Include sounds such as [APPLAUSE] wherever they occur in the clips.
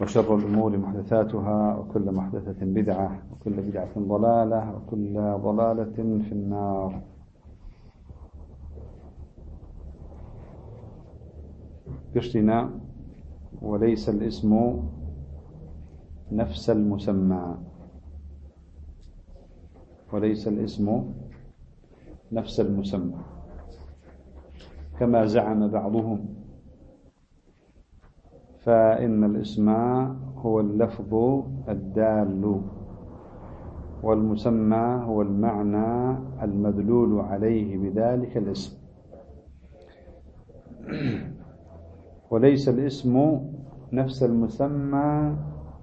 وشر الأمور محدثاتها وكل محدثة بدعة وكل بدعة ضلالة وكل ضلالة في النار. قشتنا وليس الاسم نفس المسمى. وليس الاسم نفس المسمى. كما زعم بعضهم فإن الاسم هو اللفظ الدال والمسمى هو المعنى المدلول عليه بذلك الاسم. وليس الاسم نفس المسمى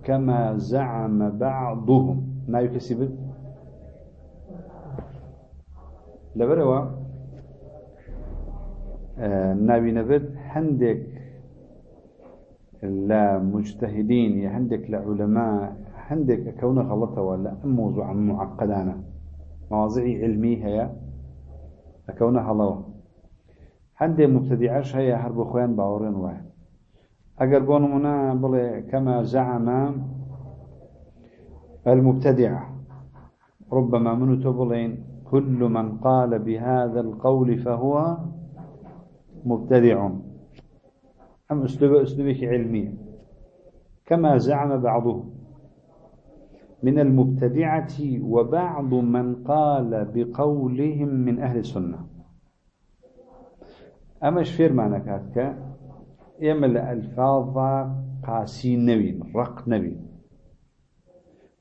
كما زعم بعضهم. ما يكسب؟ لبروا. آه نبي نبت حندك لا مجتهدين يا عندك لعلماء عندك كونه غلطة ولا موضوع معقدانا. مواضيع علمية هي كونه الله. عندي مبتدعش هي حرب خوان باورين واحد. بون منا بل كما زعم المبتدعة ربما من تبلين كل من قال بهذا القول فهو مبتدع أم أسلوب أسلوبك علميا؟ كما زعم بعضهم. من المبتدعة وبعض من قال بقولهم من أهل السنة. أما شفير معنى كاتك؟ يمل ألفاظ قاسي نبي رق نبي.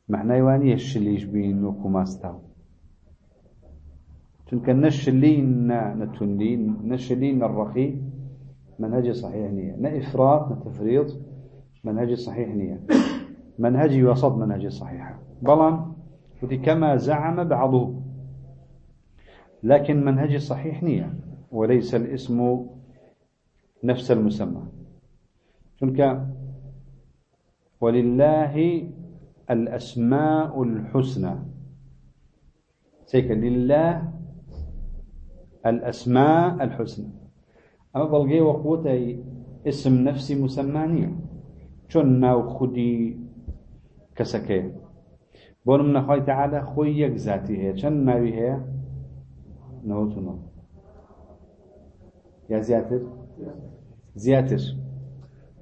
معنى يواني الشليش بين وكماستاو. تنك نشلين نتندين نشلين الرقي منهج صحيح نية. نا إفراط نا تفريط منهج صحيح نية. منهج وسط منهج صحيح. بلان كما زعم بعضه. لكن منهج صحيح نية وليس الاسم نفس المسمى. تلك ولله الأسماء الحسنى. سيك لله الأسماء الحسنى. أما بلغي وقوتي اسم نفسي مسمانية. چون ناو خودي كسكي بون من خوي تعالى خوي يك ذاتي هي چن ناوي هي نوتو نو يا زياتر زياتر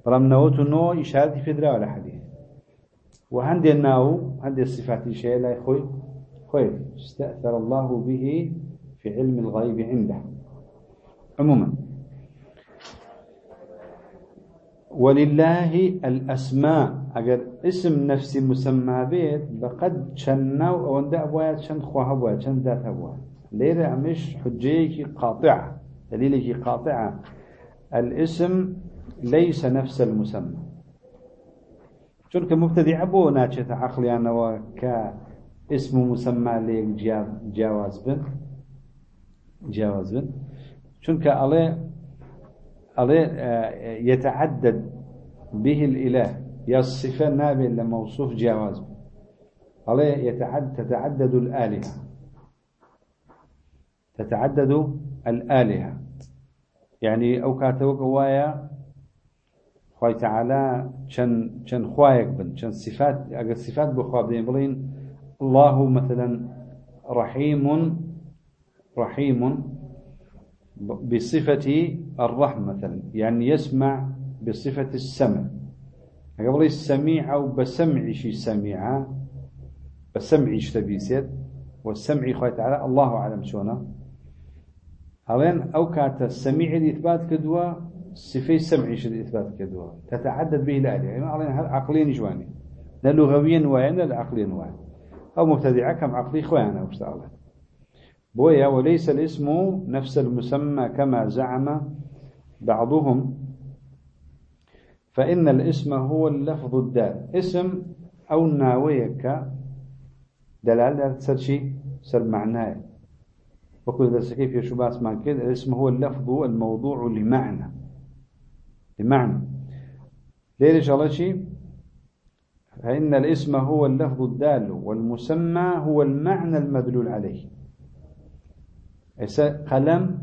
برام نوتو نو إشارتي في درا ولا حديث وهندي الناو هندي الصفات شيء لا خوي خوي استأثر الله به في علم الغيب عنده. عموما. ولله الأسماء. أجر اسم نفسي مسمى بيت بقد شنو أو أنت أبوات شن خواه أبوات شن ذات أبوات. ليرة مش حجيك قاطعة دليلك قاطعة. الاسم ليس نفس المسمى. شنك مبتدع أبو ناتشة عقلي أنا وك اسم مسمى ليك جاواز بن جاواز بن. عليه عليه يتعدد به الإله. يا الصفة نابل لموصوف جواز. عليه يتعدد تتعدد الآلهة. تتعدد الآلهة. يعني أو كاتوك هوايا خوي تعالى شن شن خوايك بن شن صفات أجر صفات بخوابين بلين الله مثلا رحيم رحيم بصفة الرحمة مثلا يعني يسمع بصفة السمع. قبل السميع أو بسمع شي سميع بسمع تبيسيت والسمع خوي تعالى الله أعلم شونا. هلين أو كانت السميع الإثبات كدوا صفة السمع شد الإثبات كدوا تتعدد به الآلهة يعني هلين عقلين جواني لا لغويا وين لا عقليا وين أو مبتدعة كم عقلي خويانا وبستعلم بويا وليس الاسم نفس المسمى كما زعم بعضهم. فإن الاسم هو اللفظ الدال. اسم أو ناويك دلالة سر شيء سر معناه. وكل ذلك كيف يشبه ما كده الاسم هو اللفظ الموضوع لمعنى. لمعنى. ليش الله شيء فإن الاسم هو اللفظ الدال والمسمى هو المعنى المدلول عليه. قلم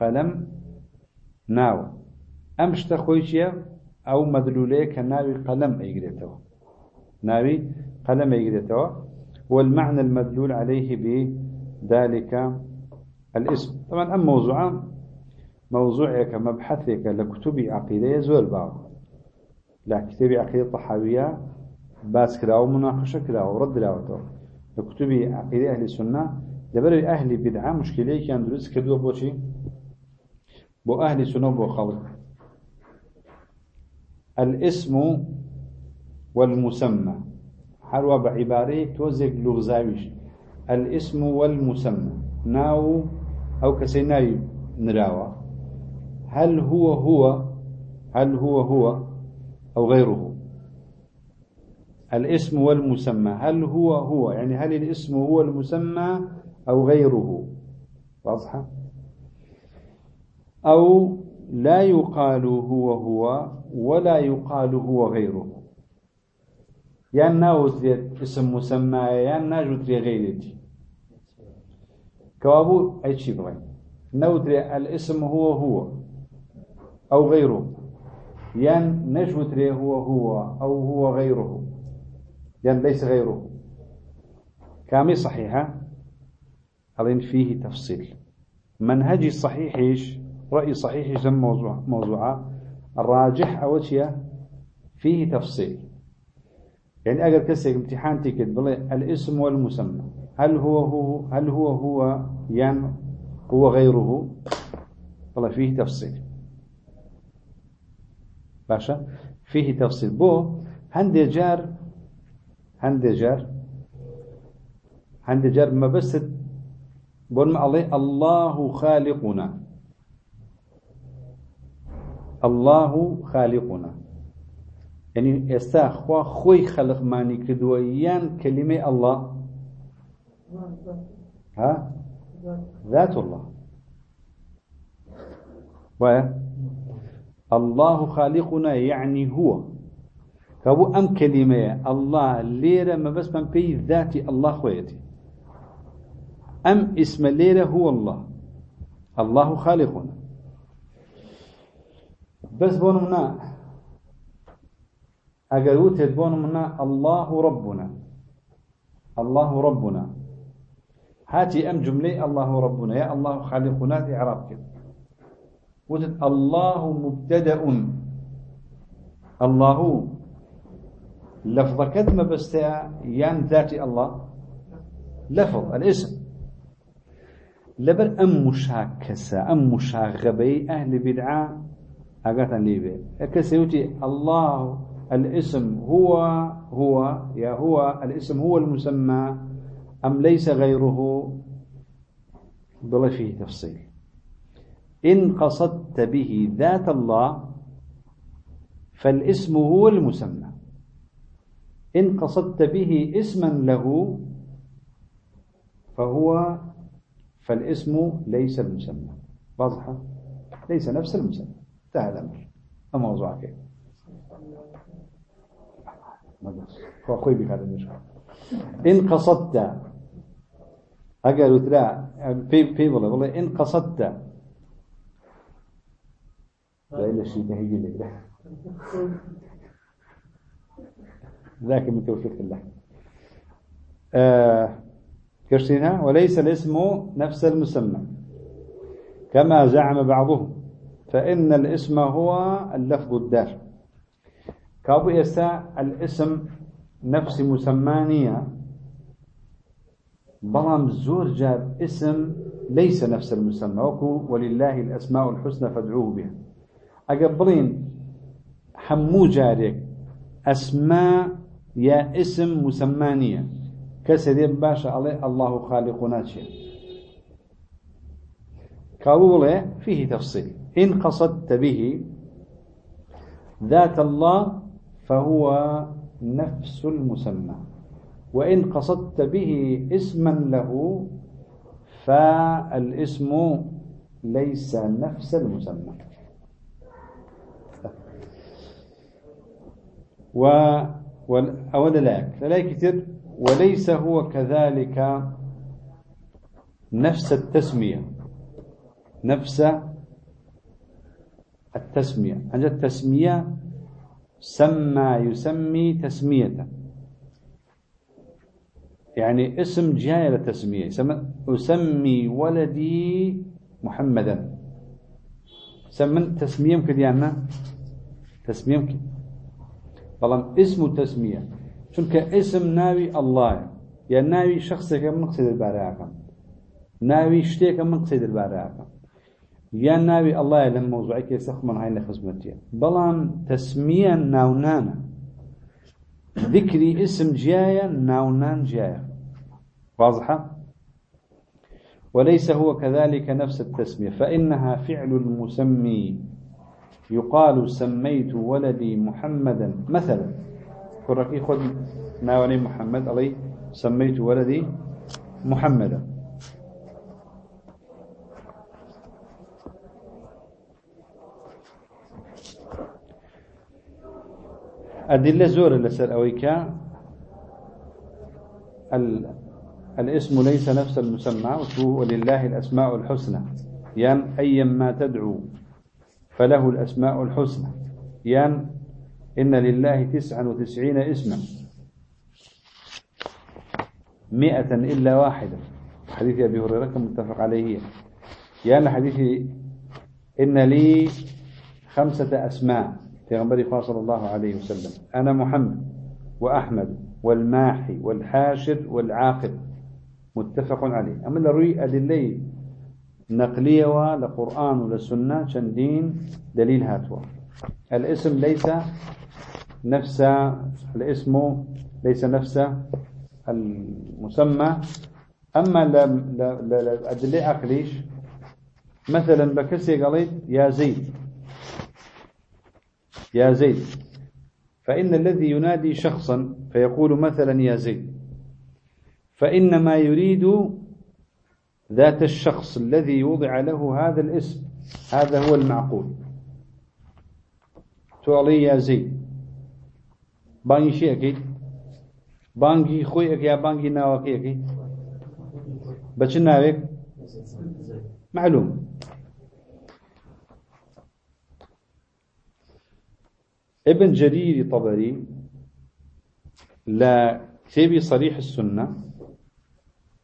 قلم ناو أمش تخويشيا أو مدلوليك ناوي قلم أيقريتوا ناوي قلم أيقريتوا والمعنى المدلول عليه بذلك الاسم طبعا أم موضوع موضوعك مبحثك لكتب عقيدة زول باو لا كتب عقيدة طحاوية باس كده ومناقشة كده ورد لاوته لكتب عقيدة أهل السنة دبر أهل بدعة مشكلة كان دروس كدوا بوشي بو أهل السنة بو خلق الاسم والمسمى. حروا بعبارة توزق لغزاويش الاسم والمسمى. ناو أو كسيناي نراوة هل هو هو هل هو هو أو غيره الاسم والمسمى. هل هو هو يعني هل الاسم هو المسمى أو غيره. واضحة؟ أو لا يقال هو هو ولا يقال هو غيره. يعني ناوتريت اسم مسمى يعني ناجوتري غيرتي كوابو أي شيء بغي. نوتري الاسم هو هو أو غيره. يعني نجوتري هو هو أو هو غيره. يعني ليس غيره. كامي صحيحة أظن فيه تفصيل. منهجي صحيحش رأي صحيح جم موضوع موضوعه الراجح أول شيء فيه تفصيل. يعني أجر كسر امتحان تيكت الاسم والمسمى. هل هو هو هل هو هو يعني هو غيره؟ بلا فيه تفصيل. باشا؟ فيه تفصيل. بو هندي جار هندي جار هندي جار ما بس بون ما الله الله خالقنا. الله خالقنا. يعني استخوا خوي خلق ماني كدويان كلمة الله. ها؟ ذات الله. و الله خالقنا يعني هو. كابو أم كلمة الله ليرة ما بس من بي ذاتي الله خويتي. أم اسم ليرة هو الله. الله خالقنا. بس بون منا اگر وتد بون منا الله ربنا. الله ربنا. هاتي ام جملة الله ربنا. يا الله خالقنا اعراب كده. وتد الله مبتدأ. الله. لفظ كلمة بس يان ذاتي الله. لفظ الاسم. لبر أم مشاكسة أم مشاغبي أهل بدعة أقاتا ليبي كسيوتي الله الاسم هو هو يا هو الاسم هو المسمى أم ليس غيره؟ بلا فيه تفصيل. إن قصدت به ذات الله فالاسم هو المسمى. إن قصدت به اسما له فهو فالاسم ليس المسمى. واضحة؟ ليس نفس المسمى. انتهى الأمر. الموضوع كيف؟ أخوي بك هذا المشكلة. إن قصدت أقل وتلا في في والله والله إن قصدت. لا إلا شيء تهيجي لك. ذاك من توفيق الله. آه كرسينها وليس الاسم نفس المسمى كما زعم بعضهم فإن الاسم هو اللفظ الدار. كابو يسا الاسم نفس مسمانية بلام زور جاب اسم ليس نفس المسمى وكو ولله الأسماء الحسنى فادعوه بها. أقبلين حمو جارك أسماء يا اسم مسمانية. كسر باشا عليه الله خالقنا شيء كابو فيه تفصيل إن قصدت به ذات الله فهو نفس المسمى وإن قصدت به اسما له فالاسم ليس نفس المسمى و أولا لا لا كتير وليس هو كذلك نفس التسمية. نفس التسمية. عند التسمية سمى يسمي تسمية. يعني اسم جاي للتسمية أسمي ولدي محمدا. سمن تسمية يمكن يعني تسمية طالما اسم تسمية. شنك اسم ناوي الله يعني ناوي شخصك من قصيد البارعة ناوي شتيك من قصيد البارعة يا ناوي الله لما موضوعك يسخ من هاي لخزمتي بلان تسمية ناونانا ذكري اسم جاية ناونان جاية واضحة وليس هو كذلك نفس التسمية. فإنها فعل المسمي. يقال سميت ولدي محمدا. مثلا كركي خذ ناوني محمد علي سميت ولدي محمدا. أدلة زورة لسر أويكا. الاسم ليس نفس المسمى ولله الأسماء الحسنى. يعني أيا ما تدعو فله الأسماء الحسنى. يعني إن لله تسعا وتسعين اسما. مئة إلا واحدة. حديث أبي هريرة متفق عليه. يعني حديث إن لي خمسة أسماء. في غنبري صلى الله عليه وسلم. أنا محمد وأحمد والماحي والحاشر والعاقب. متفق عليه. أما لروي أدلي نقلية لقرآن ولسنة. شندين دليل هاتوا. الاسم ليس نفس الاسم ليس نفس المسمى. أما الأدلة عقليش مثلا بكسي قليل يا زيد. يا زيد. فإن الذي ينادي شخصا فيقول مثلا يا زيد. فإنما يريد ذات الشخص الذي وضع له هذا الاسم هذا هو المعقول. زيد بانجي شيء أكيد بانجي خوي يا بانجي ناوك أكيد بس ناوك معلوم ابن جرير طبري لا تبي صريح السنة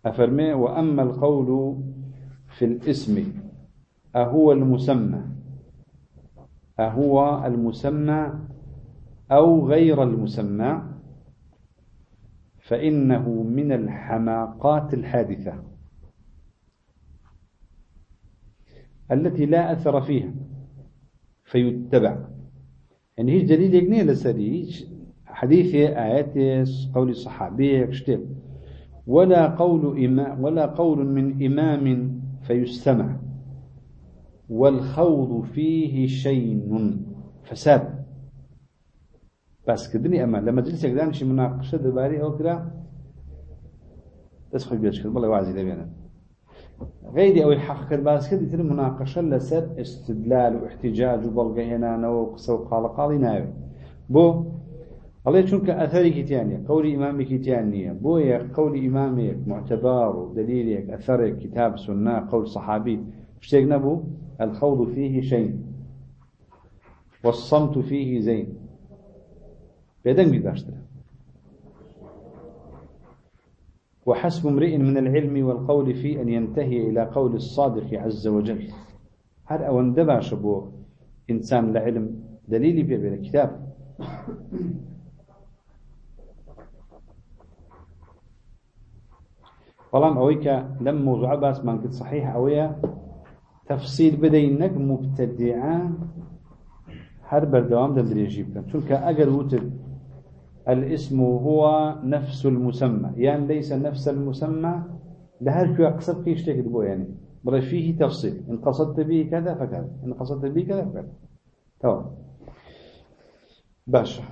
أفرمي وأما القول في الاسم أهو المسمى أهو المسمى أو غير المسمى فإنه من الحماقات الحادثة التي لا أثر فيها فيتبع. يعني هي دليل يقني لسري حديث آيات قول كشتب ولا قول إمام ولا قول من إمام فيستمع. والخوض فيه شين. فساد. بس كدني أما لما جلس يقدان شي مناقشة دباري أو كذا تسخل بيش كده والله وعزي دبينا. غيري أو الحق كده بس كده يتم مناقشة لسر استدلال واحتجاج وبلغة هنا نوقص وقال قاضي ناوي. بو الله چونك أثري كتانية قول إمامي كتانية بويا قول إمامك معتبار ودليلك أثرك كتاب سنة قول صحابي. اشتاق نبو الخوض فيه شيء. والصمت فيه زين. بيدن بيداشتر وحسب امرئ من العلم والقول فيه أن ينتهي إلى قول الصادق عز وجل. هل أو دباش بو إنسان لعلم دليلي بيبين الكتاب بەڵام ئەوەی کە لەم مۆزوع باسمان کرد صحیح ئەوەیە تفصيل بدەینەک مبتدعا هەر بەردەوام دەدرێژی بکەن چونکە ئەگەر وتر الاسم هو نفس المسمى. يعني ليس نفس المسمى لهر كوا قصد كيش تكد بو يعني بل فيه تفصيل إن قصدت به كذا فكذا إن قصدت به كذا فكذا تمام باشا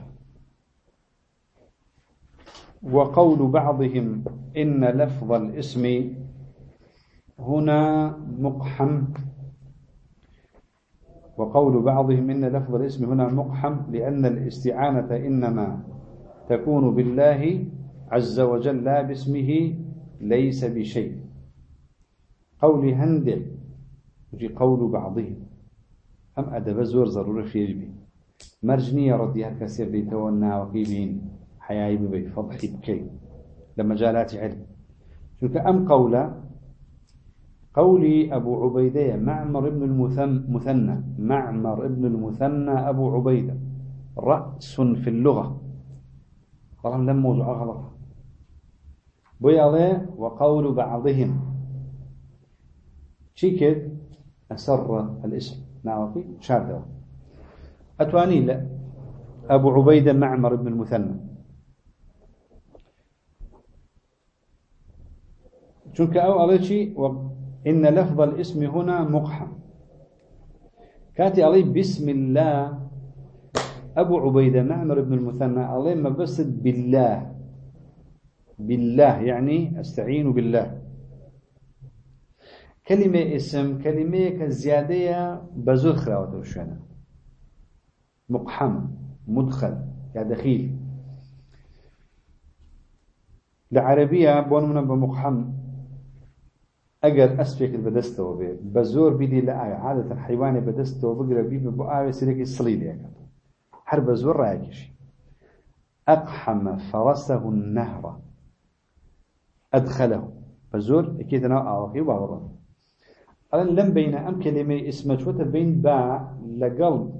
وقول بعضهم إن لفظ الاسم هنا مقحم. وقول بعضهم إن لفظ الاسم هنا مقحم لأن الاستعانة إنما تكون بالله عز وجل لا باسمه ليس بشيء. قول هندع وجي قول بعضهم. أم أدب زور ضرورة في يجبي مرجنية رديها كثير بيتونا وقيبين حياي ببي فضحي بكي. لما جالات علم شوك أم قولا قولي أبو عبيدة معمر ابن المثنى معمر ابن المثنى أبو عبيدة. رأس في اللغة. طالما لم موضوع غلط. بيالي وقول بعضهم. شيكت أسر الاسم. ناوكي شاردوا أتواني لا. أبو عبيدة معمر ابن المثنى. شنك أو أليشي إن لفظ الاسم هنا مقحم. كاتي علي بسم الله. أبو عبيدة معمر بن المثنى علي ما بس بالله. بالله يعني أستعين بالله. كلمة اسم كلمة كزيادة خلاوة وشانا. مقحم مدخل يا دخيل العربية بون من بمقحم اگر اسبك بدستو به بزور بدي لا عادة الحيوان بدستو بقرا بي بو آوي سريك الصليل يعني هر بزور رايكش أقحم فرسه النهر. أدخله. بزور أكيد أنا أعرفه وأعرفه أنا لم بين أم كلمة اسمه بين باع لقلب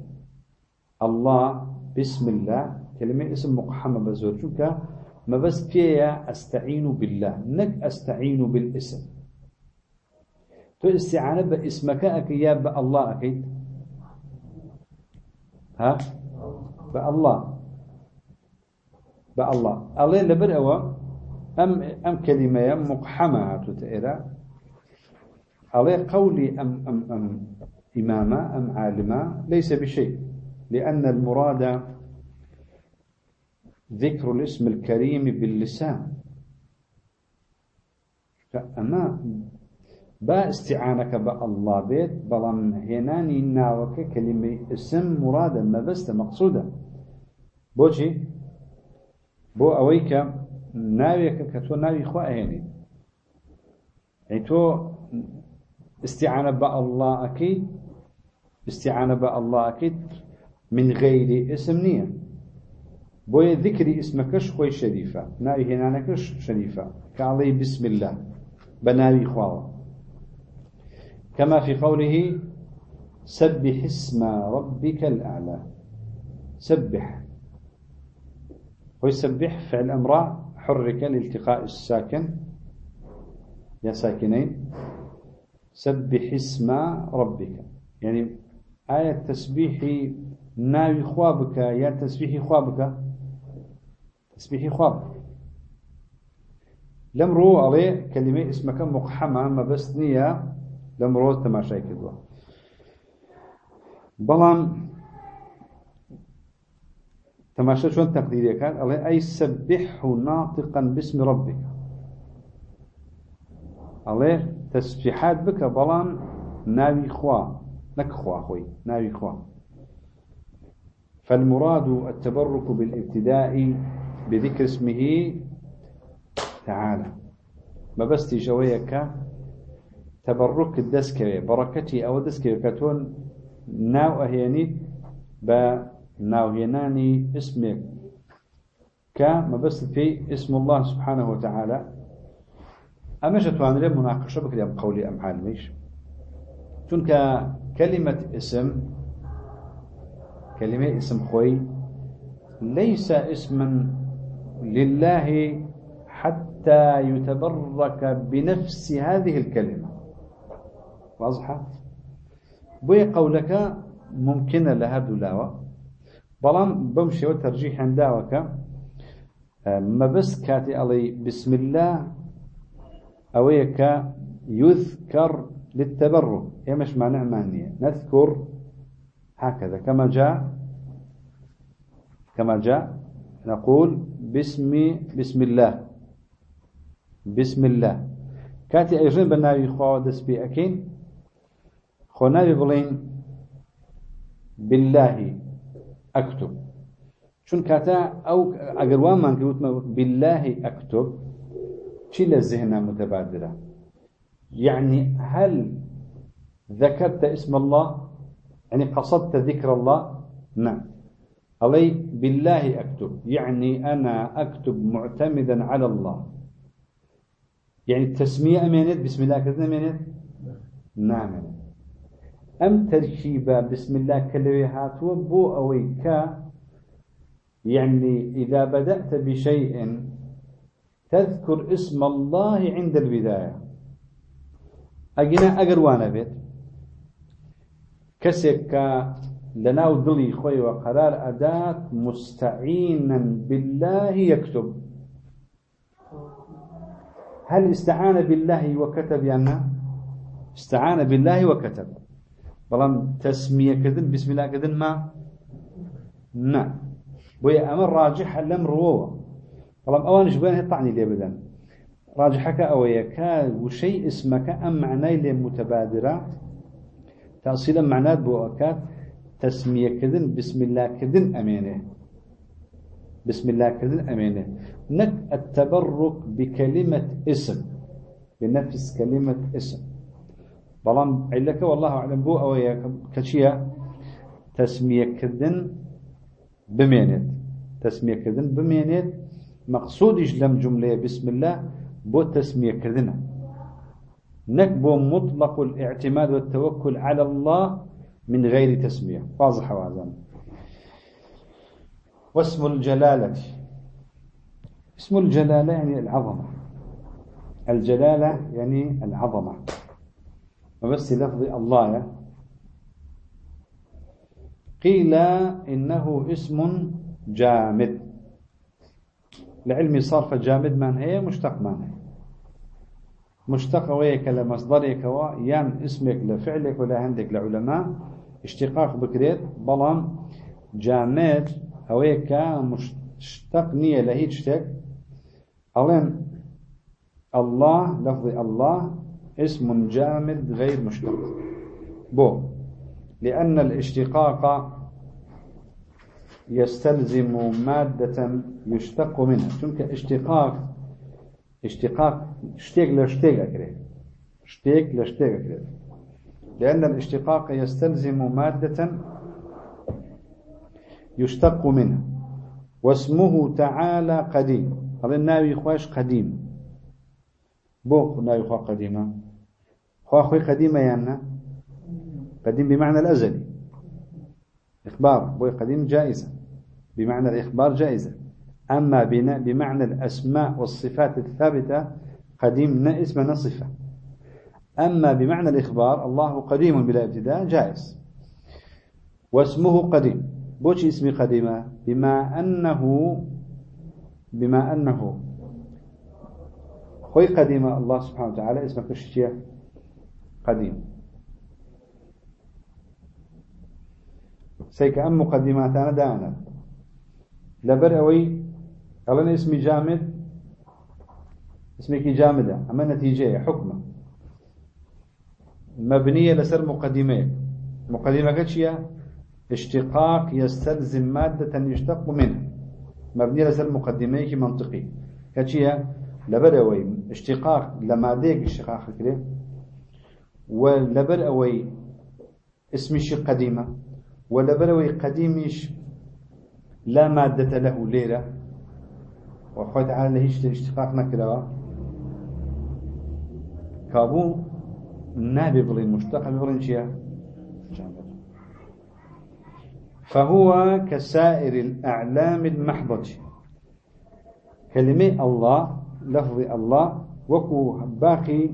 الله بسم الله. كلمة اسم مقحمة بزور شوكا ما بس فيها أستعين بالله. نك أستعين بالاسم. تو استعانة باسمك أكي يا بالله أكيد. ها؟ بالله بالله الله. لبر أوا أم أم كلمة مقحمة تتئرى الله قولي أم أم أم إمامة أم عالمة ليس بشيء. لأن المراد ذكر الاسم الكريم باللسان. فأما با ئستیعانەکە بە ئەللا بێت بەڵام هێنانی ناوەکە کەلیمەی ئسم مرادە مەبەستە مەقصودە بۆچی؟ بۆ ئەوەی کە ناوێکە کە تۆ ناوی خوا ئەهێنیت. ئەی تۆ استعانە بە ئەللا ئەەکەیت استعانە بە ئەللا ئەەکەیت من غەیری ئسم نییە. بۆیە ذکری ئسمەکەش خۆی شەریفە ناوی هێنانەکەش شەریفە. کاڵی بسم الله بە ناوی خواوە. كما في قوله سبح اسم ربك الأعلى. سبح. ويسبح فعل أمر حرك لالتقاء الساكن. يا ساكنين. سبح اسم ربك. يعني آية تسبيح ناوي خوابك يا تسبيح خوابك. تسبيح خوابك. لم رو عليه كلمة اسمك مقحمة ما بس نية. لم روز تماشای کردووە. بەڵام تماشا شون تقديرية كان الله أي سبحه ناطقا باسم ربك الله تسبيحات بك بلان ناوي خوا نك خوا خوي ناوي خوا. فالمراد التبرك بالابتداء بذكر اسمه تعالى. ما بس تجويك تبرك الدسكري بركتي أو دسكري كتون ناو أهياني با ناو هيناني اسمك كما بس في اسم الله سبحانه وتعالى. أما جتوان لي مناقشة بكري أم قولي أم حال ميش. تنك كلمة اسم كلمة اسم خوي ليس اسما لله حتى يتبرك بنفس هذه الكلمة. واضحة؟ بوي قولك ممكنة لها دلاوة بلان بمشي وترجيح عنداوك ما بس كاتي علي بسم الله أويك يذكر للتبرك. هي مش معنى معنية. نذكر هكذا. كما جاء كما جاء نقول بسم بسم الله. بسم الله. كاتي أيجن بناوي خوا دس بي أكين خو ناوي بلين بالله أكتب شون كاتا أو أجر وان بالله أكتب شيل الذهن متبادلة يعني هل ذكرت اسم الله يعني قصدت ذكر الله؟ نعم علي بالله أكتب يعني أنا أكتب معتمدا على الله. يعني التسمية أمينت بسم الله كذا أمينت نعم أم تركيبة بسم الله كلويهات وبو أويكا يعني إذا بدأت بشيء تذكر اسم الله عند البداية. أجنا أجر وأنا بيت. كسك لناو دلي خوي وقرار أداة مستعينا بالله يكتب. هل استعان بالله وكتب يعني استعان بالله وكتب. بلام تسمية كذن بسم الله كذن ما؟ نعم وهي أمر راجح الأمر هو بلام أوانش بينه طعني لي بدن. راجحك أويك وشيء اسمك أم معناه متبادرة. تأصيلا معناه بوأكاد تسمية كذن بسم الله كذن أمينه. بسم الله كذن أمينه. نك التبرك بكلمة اسم. بنفس كلمة اسم. بلان علك والله أعلم. بو أو كشيا تسمية كذن بمينت تسمية كذن بمينت مقصود لم جملة بسم الله بو تسمية كذنه نك بو مطلق الاعتماد والتوكل على الله من غير تسمية. واضح وعزام واسم الجلالة. اسم الجلالة يعني العظمة. الجلالة يعني العظمة. وبس لفظ الله. قيل إنه اسم جامد. لعلم صرف جامد من هي مشتق من هي مشتق ويك لمصدرك ويان اسمك لفعلك ولا عندك لعلماء. اشتقاق بكريت. بلان جامد. هويك مشتق نية لهيج ألين الله لفظ الله. اسم جامد غير مشتق. بو. لأن الاشتقاق يستلزم مادة يشتق منها. تلك اشتقاق اشتقاق اشتيق لاشتيق أكري اشتيق لاشتيق أكري لأن الاشتقاق يستلزم مادة يشتق منها. واسمه تعالى قديم. هذا الناوي خواش قديم. بوق ناوي خوا قديمة خوا خوي قديمة يعني قديم بمعنى الأزلي إخبار بوي قديم جائزة. بمعنى الإخبار جائزة. أما بمعنى الأسماء والصفات الثابتة قديم اسم نصفة أما بمعنى الإخبار الله قديم بلا ابتداء جائز. واسمه قديم بوش اسمي قديمة بما أنه بما أنه خوي قديمة الله سبحانه وتعالى اسمه كشتية قديم سيك أم مقدمات أنا دانا لبر أوي اسمي جامد اسمك جامدة أما نتيجة حكمة مبنية لسر مقدمة مقدمة كتشيا اشتقاق يستلزم مادة يشتق منها مبنية لسر مقدمة منطقي كتشيا لبر أوي اشتقاق لمادة اشتقاق كده ولبر أوي اسمي شي قديمة ولبر أوي قديمش لا مادة له ليلة وخوي تعالى هيش اشتقاق نكرة كابو نابي بلين مشتق بلين شيا فهو كسائر الأعلام المحضة كلمة الله لفظ الله وكو باقي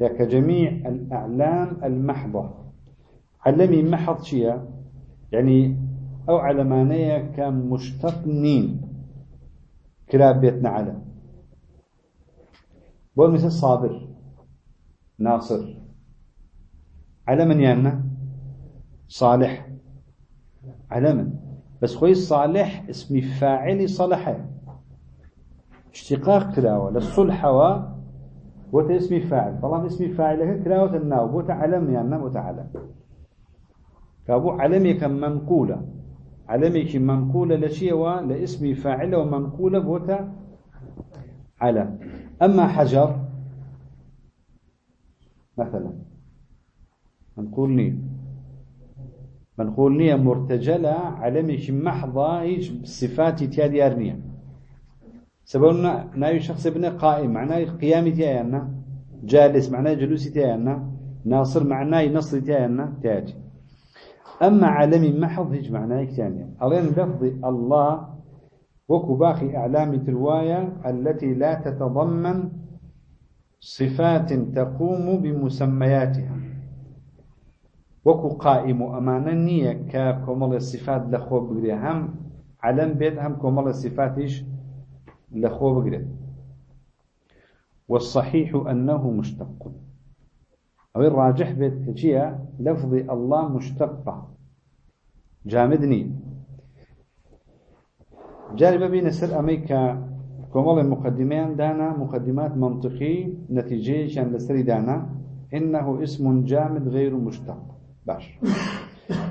كجميع الأعلام المحضة. علمي محض شيا؟ يعني أو علمانية كان مشتقنين كلاب بيتنا على بقول مثل صابر ناصر. على من يانا صالح. على من بس خوي صالح اسم فاعل صلح اشتقاق كلاوة للصلح و بوت اسم فاعل. طالما اسم فاعل كلاوة الناو بوت علم يعني بوت علم كابو علمك منقولة. علمك منقولة لشيء لاسم فاعل ومنقولة بوت علم. أما حجر مثلا منقول نية منقول نية مرتجلة علمك محضة إيش صفات تيادي أرنية سببنا ناوي شخص ابن قائم معناه قيام تيانا جالس معناه جلوس تيانا ناصر معناه نصر تيانا تياجي. أما علم محض هيج معناه كتانية ألين لفظ الله وكو باقي أعلام ترواية التي لا تتضمن صفات تقوم بمسمياتها. وكو قائم أمانا نية ككمال الصفات لخو بقري هم علم بيت هم الصفات إيش لخو بقري والصحيح أنه مشتق. أو الراجح بيت كشيء لفظ الله مشتقة جامدني. جارب بين سر أمريكا كمال المقدمين دانا مقدمات منطقي نتيجة كان لسري دانا. إنه اسم جامد غير مشتق. باش.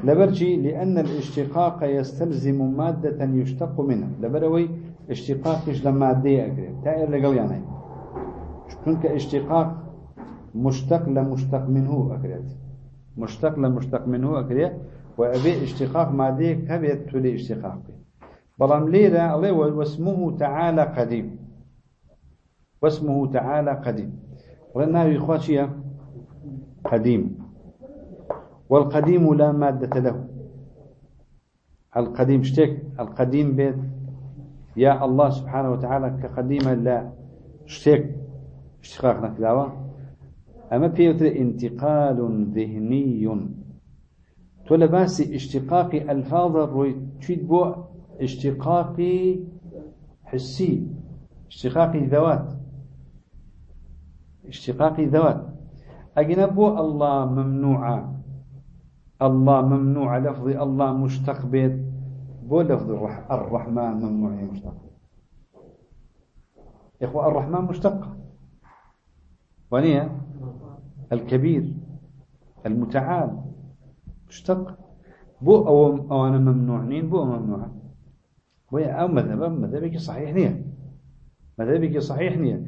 لبرجي لأن الاشتقاق يستلزم مادة يشتق منها لبروي اشتقاقش لمادة أكري تائر لقل يعني كنك اشتقاق مشتق لمشتق منه أكريت مشتق لمشتق منه أكريت وأبي اشتقاق مادة كبيت تولي اشتقاق بلام ليلة الله واسمه تعالى قديم واسمه تعالى قديم ولنا يخواتي قديم والقديم لا مادة له. القديم اشتك القديم بيت يا الله سبحانه وتعالى كقديم لا اشتك اشتقاق نكلاوة. أما بيوتر انتقال ذهني تولى باسي اشتقاق ألفاظ روي تشيد بو اشتقاقي حسي اشتقاقي ذوات اشتقاقي ذوات. أجنبو الله ممنوعة الله ممنوع لفظ الله مشتق بيت بو لفظ الرحمن ممنوع مشتق. إخوة الرحمن مشتق. ونية الكبير المتعال. مشتق. بو أو, أنا ممنوعنين بو ممنوع. ويا أو مذهب مذهبك صحيح نية. مذهبك صحيح نية.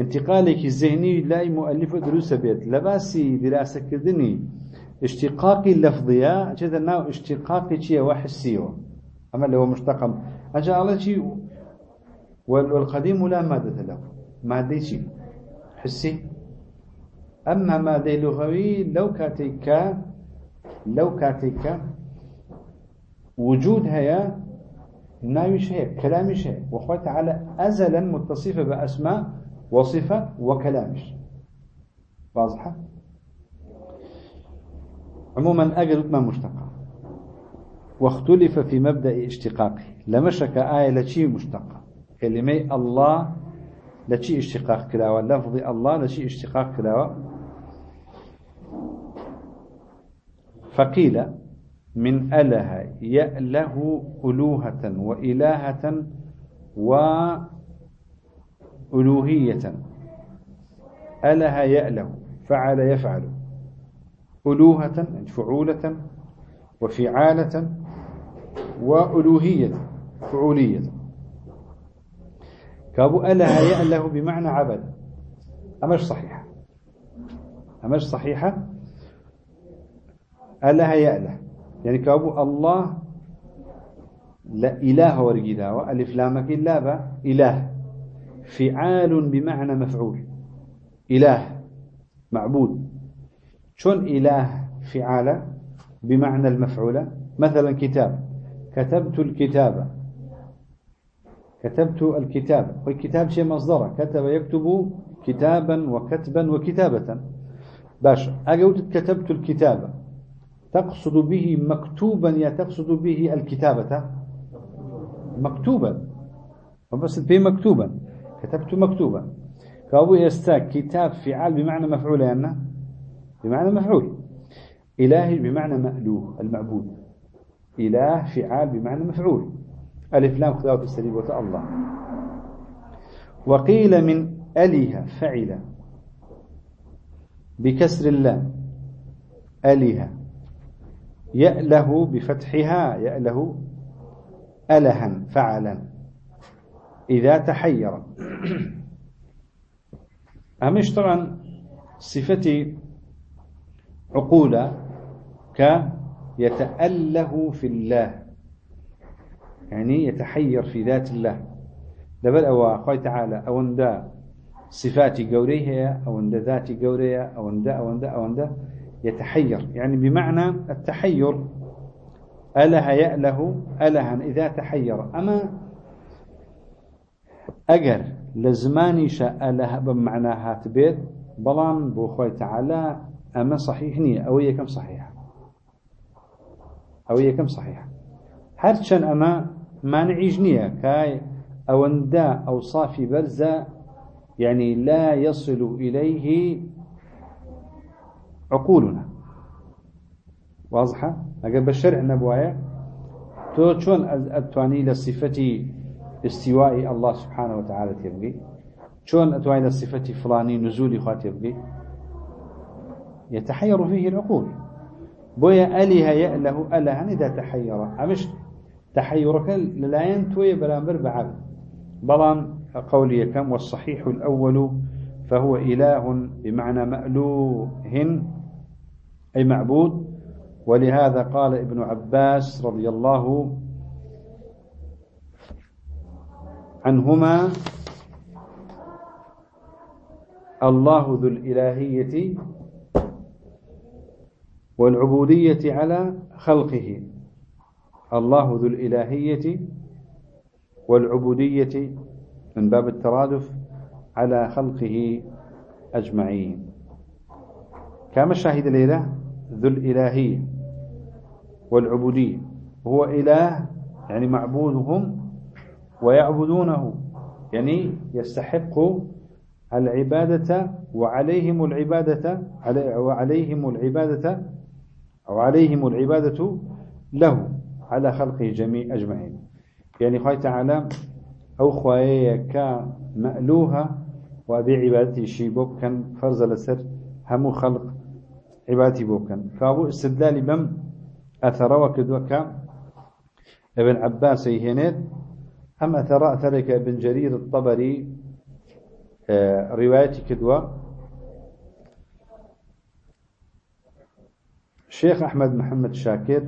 انتقالك الذهني لا مؤلف دروس بيت. لباسي دراسة كذني اشتقاقي اللفظية كذا ناو اشتقاقي شيء وحسيه أما اللي هو مشتق أجا الله شيء والقديم لا مادة له. مادة شيء. حسي. أما مادة لغوي لو كاتيك لو كاتيك وجود هيا ناويش هي كلامش هي وخوة تعالى أزلا متصفة بأسماء وصفة وكلامش واضحة؟ عموما أجل ما مشتقة. واختلف في مبدأ اشتقاقه. لمشك آية لشي مشتقة. كلمة الله لشي اشتقاق. كلاوة لفظ الله لشي اشتقاق. كلاوة فقيل من أله يأله ألوهة وإلهة وألوهية أله يأله فعل يفعل. ألوهة فعولة. وفعالة وألوهية فعولية. كابو أله يأله بمعنى عبد. أمش صحيحة؟ أمش صحيحة؟ أله يأله يعني كابو الله لا إله ورقيدا ألف لامك إلا با إله. فعال بمعنى مفعول. إله معبود. شون إله فعال بمعنى المفعولة مثلا كتاب. كتبت الكتاب. كتبت الكتاب. والكتاب شيء مصدره. كتب يكتب كتابا وكتبا وكتابة. باش أقول كتبت الكتاب. تقصد به مكتوبا يا تقصد به الكتابة؟ مكتوبا. وبس به مكتوبا. كتبت مكتوبا. كأبو يستاك كتاب فعال بمعنى مفعول يعني بمعنى مفعول. إلهي بمعنى مألوه المعبود. إله فعال بمعنى مفعول. ألف لام خذوا في السليب الله. وقيل من أله فعل بكسر اللام. أله يأله بفتحها يأله ألها فعلا. إذا تحير. [CLEARS THROAT] أمش طبعا صفتي عقولة ك يتأله في الله. يعني يتحير في ذات الله. دبل أو أخوي تعالى أو أندا صفات قوريه أو أندا ذات قوريه أو أندا أو أندا أو أندا يتحير. يعني بمعنى التحير. أله يأله ألها إذا تحير. أما أجر لزماني شاء أله بمعنى هاتبيت بلان بوخوي تعالى أما صحيح نية أو هي كم صحيحة؟ أو هي كم صحيحة. هرشن أما ما نعيش نية كاي أو اندا أو صافي برزة يعني لا يصل إليه عقولنا. واضحة؟ أقل بالشرع نبوايا تو شون أتواني لصفة استواء الله سبحانه وتعالى تبقي شون أتواني لصفة فلاني نزول خواه تبقي يتحير فيه العقول. بويا أليها يأله ألها إذا تحير أمش تحيرك لا ينتوي بلامبر بعب بلان قولي كم والصحيح الأول فهو إله بمعنى مألوه أي معبود. ولهذا قال ابن عباس رضي الله عنهما الله ذو الإلهية والعبودية على خلقه. الله ذو الإلهية والعبودية من باب الترادف على خلقه أجمعين. كما الشاهد الليلة ذو الإلهية والعبودية. هو إله يعني معبودهم ويعبدونه يعني يستحق العبادة وعليهم العبادة وعليهم العبادة أو عليهم العبادة له على خلقه جميع أجمعين. يعني خواهي تعالى أو خواهي كمألوها وأبي عبادته شيبوك كان فرز لسر هم خلق عبادتي بوكن. فأبو استدلال بم أثر وكدوك ابن عباس يهنت أم أثر أثرك ابن جرير الطبري آه، روايتي كدوة الشيخ أحمد محمد شاكر.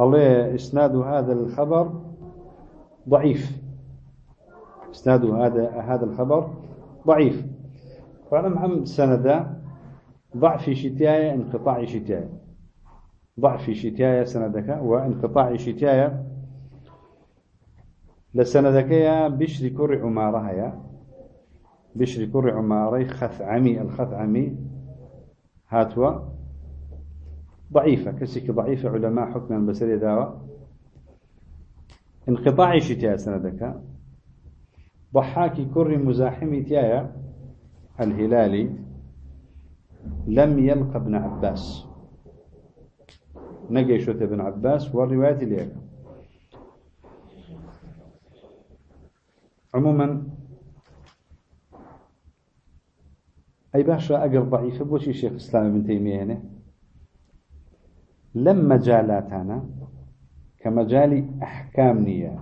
الله إسناد هذا الخبر ضعيف. إسناد هذا هذا الخبر ضعيف. فعلم هم سندا ضعف شتاية انقطاع شتاية ضعف شتاية سندك وانقطاع شتاية لسندك يا بشر كر عمارها يا. بشر كر عماري خثعمي الخثعمي هاتوا. ضعيفة كسك ضعيفة علماء حكما بسري داوة انقطاع شتاية سندك. ضحاكي كر مزاحمي تيايا الهلالي. لم يلقى ابن عباس. نجي شوت ابن عباس والروايات اللي عموما أي باشا أقر ضعيفة بوشي شيخ الإسلام ابن تيمية هنا. لما جالاتنا كمجال أحكام نية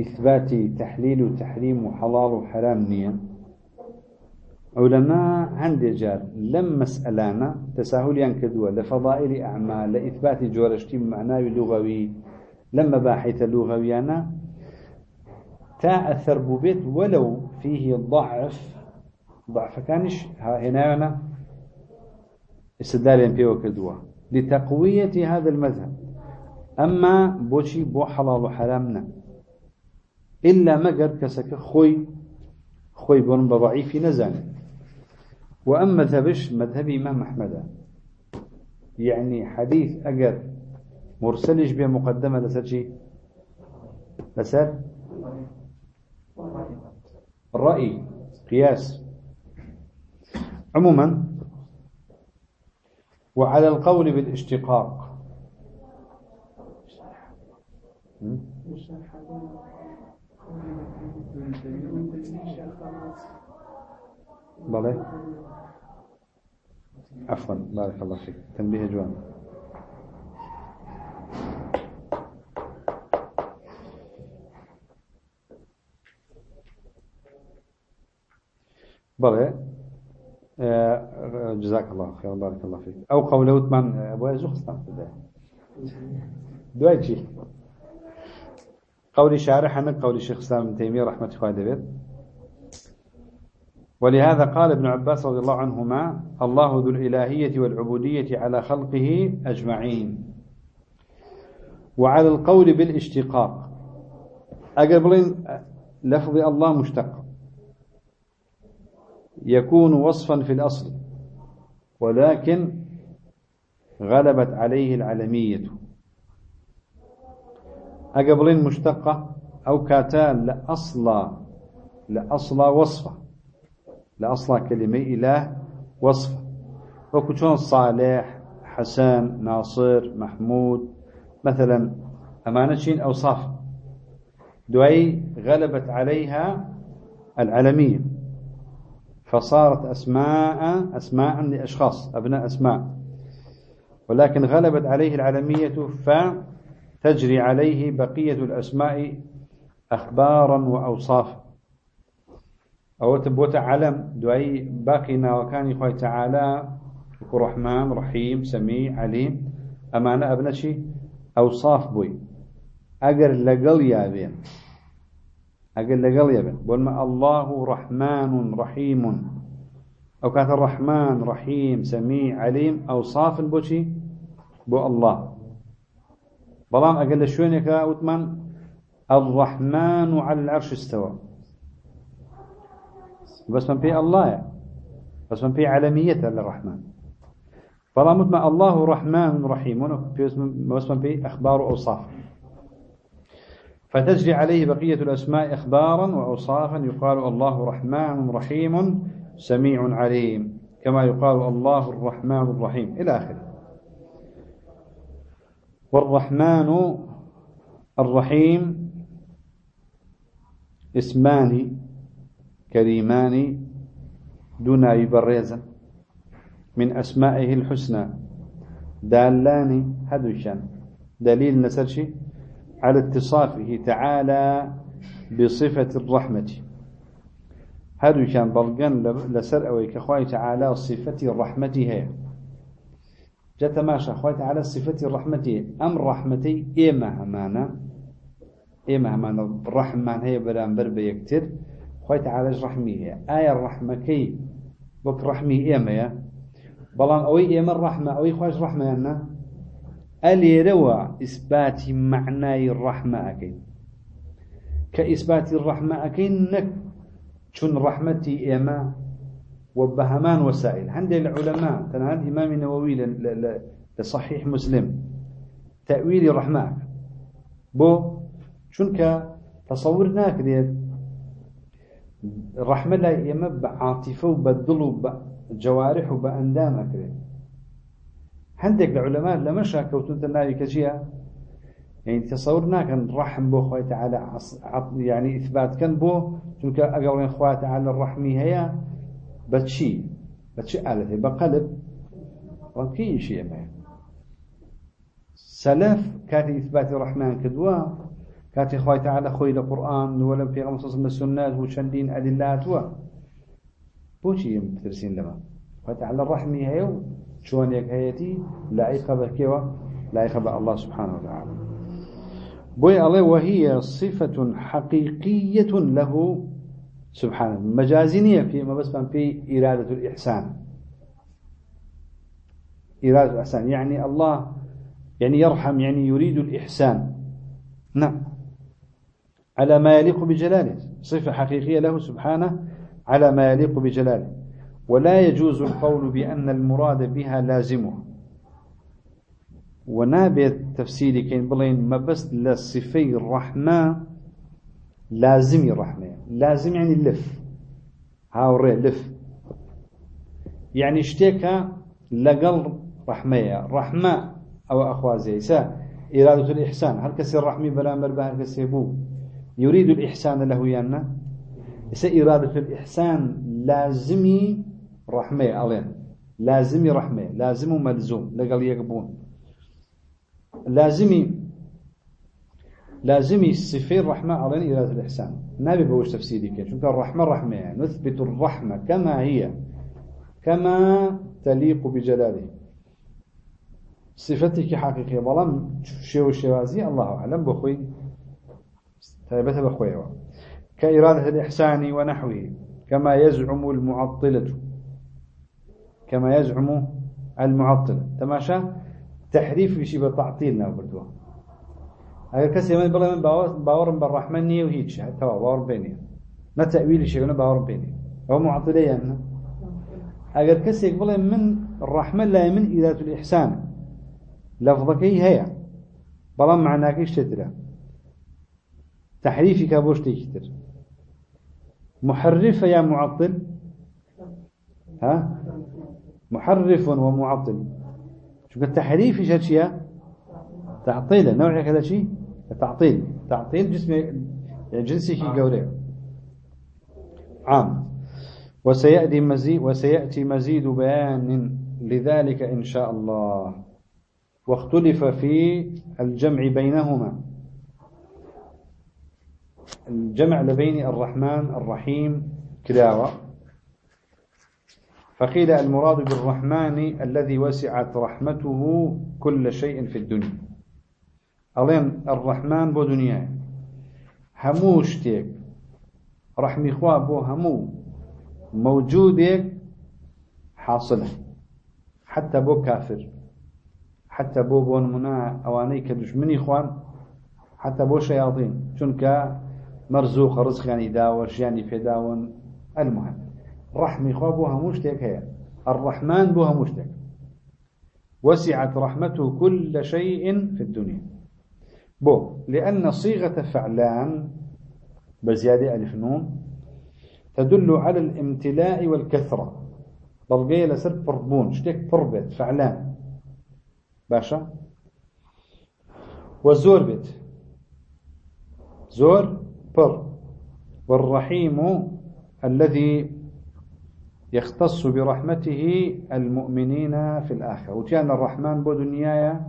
إثبات تحليل وتحريم وحلال وحرام نية. علماء عندي جار لم مسألانا تساهل ينكدوا لفضائل أعمال لإثبات جورشتي معناوي لغوي. لما باحث لغويانا تأثر ببيت ولو فيه ضعف ضعف كانش هنا هنا استدلال ينبيه وكدوا لتقوية هذا المذهب. أما بوشي بو حلال وحرامنا. إلا مقر كسك خوي خوي بون بضعيف نزانه وأما مذهبش مذهب إمام أحمد. يعني حديث أجر مرسلش بها مقدمة شيء لسر؟ الرأي قياس. عموما وعلى القول بالاشتقاق. عفوا. بارك الله فيك. تنبيه جوان. آه، جزاك الله خير بارك الله فيك. أو قوله وثمان أبو يزوخ استنفذ دواي قول شارح من قول الشيخ الإسلام ابن تيمية رحمة الله ولهذا قال ابن عباس رضي الله عنهما الله ذو الإلهية والعبودية على خلقه أجمعين. وعلى القول بالاشتقاق. أقبلين لفظ الله مشتق. يكون وصفا في الأصل ولكن غلبت عليه العلمية. أقبلين مشتقة أو كاتان لأصلا لأصلا وصفة لأصلا كلمة إله وصفة. وكتون صالح حسن ناصر محمود مثلا أمانة أوصاف. دعي غلبت عليها العلمية. فصارت أسماء أسماء لأشخاص أبناء أسماء. ولكن غلبت عليه العلمية فتجري عليه بقية الأسماء أخبارا وأوصافا أو تبوت علم دعي باقينا وكان يخوي تعالى رحمن رحيم سميع عليم. أمانة أبنشي أوصاف بوي. أجر لقل يابين أجر لقل يابين بولما الله رحمن رحيم. أو كانت الرحمن رحيم سميع عليم أوصاف بوشي بو الله. بلام أقل شوينك أوتمن الرحمن على العرش استوى. بس من في الله بس من في علمية للرحمن. فلا متما الله رحمن رحيم. بس من في أخبار وأوصاف فتجري عليه بقية الأسماء إخبارا وأوصافا. يقال الله رحمن رحيم سميع عليم كما يقال الله الرحمن الرحيم. إلى آخره. والرحمن الرحيم اسمان كريمان دون يبرزا من أسمائه الحسنى. دالان هدوشان دليل نسرشي على اتصافه تعالى بصفة الرحمة. هدوشان بلغن لسر أوي كخواي تعالى صفة الرحمة هي. جاء تماشى خواي تعالى صفة الرحمة أم رحمتي إيما همانا. إيما همانا. الرحمن هي برامبر بيكتر. خوي تعالى رحمي هي؟ آية الرحمة كي بك رحمي إيما يا. بلان أوي إيما الرحمة أوي خوش رحمة يانا ألي روى إثبات معنى الرحمة أكيد كإثبات الرحمة أكيد نك شن رحمتي إيما وبهمان وسائل. عند العلماء تنهى الإمام النووي لصحيح مسلم تأويل الرحمة بو شنك تصورنا كذا الرحمة لا يما بعاطفة وبدل وبجوارح عندك العلماء لما شاكوتون تناوي كجيا يعني تصورنا كان رحم بو خوي تعالى يعني إثبات كان بو چونك أقولين خوي تعالى الرحمي هي بتشي بتشي آلته بقلب وكي شيء ما سلف كان إثبات الرحمن كدوا كاتي خوي تعالى خوي القرآن ولا في غمص من السنة وشندين أدلات و بوشي مترسين لما خوي تعالى الرحمة هي شون يك هيتي لائقة بكيوا لائقة بالله سبحانه وتعالى. بوي الله وهي صفة حقيقية له سبحانه. مجازينية في ما بس في إرادة الإحسان إرادة الإحسان. يعني الله يعني يرحم يعني يريد الإحسان. نعم على ما يليق بجلاله. صفة حقيقية له سبحانه على ما يليق بجلاله. ولا يجوز القول بأن المراد بها لازمه. ونابت تفسيري كين بلين ما بس لصفي الرحمة لازم الرحمة. لازم يعني اللف هاوري لف. يعني اشتكى لقل رحمة. رحمة أو أخوازي سا إرادة الإحسان. هل كسر رحمي بلا مربى هل كسيبو يريد الإحسان له يانا؟ إسا إرادة الإحسان لازمي رحمة ألين لازمي رحمة لازم ملزوم لقل يقبون لازمي لازمي صفين رحمة على إرادة الإحسان. نبي بوش تفسيري كي شو الرحمة رحمة نثبت الرحمة كما هي كما تليق بجلاله. صفتك حقيقية بلام شيء الشوازي الله أعلم بخوي تابت بخوي كإرادة الإحسان ونحوه كما يزعم المعطلة. كما يزعم المعطلة تماشى تحريف بشي بتعطيلنا بردوه اگر کسی من بلا من باورم بالرحمن نیه و هیچ. توا باور بینی. نه تأویلی شیگونه باور بینی. هو معطله يعني اگر کسی بلا من الرحمن لا من إذات الإحسان. لفظك هي بلا معناك إيش تترى تحريفك بوش تكتر محرف يا معطل؟ ها؟ محرف ومعطل. شو التحريف إيش هالشيء تعطيل. نوع كذا شيء؟ تعطيل. تعطيل جسم يعني جنسه قوري عام. وسيأتي مزيد وسيأتي مزيد بيان لذلك إن شاء الله. واختلف في الجمع بينهما. الجمع لبين الرحمن الرحيم. كلاوة. فقيل المراد بالرحمن الذي وسعت رحمته كل شيء في الدنيا. ألين الرحمن بو دنيا. همو شتيك رحمي خواه بو همو. موجودك حاصله. حتى بو كافر. حتى بو بون منا أواني كدشمني خوان. حتى بو شياطين. چونك مرزوق رزق يعني داوش يعني في داون المهم. رحمي خواه بو همو شتيك هي. الرحمن بو همو شتيك وسعت رحمته كل شيء في الدنيا. بو لأن صيغة فعلان بزيادة ألف نون تدل على الامتلاء والكثرة. بلغية لسر بربون شتك بربت فعلان. باشا؟ والزور بت زور بر. والرحيم الذي يختص برحمته المؤمنين في الآخرة. وكان الرحمن بو دنيايا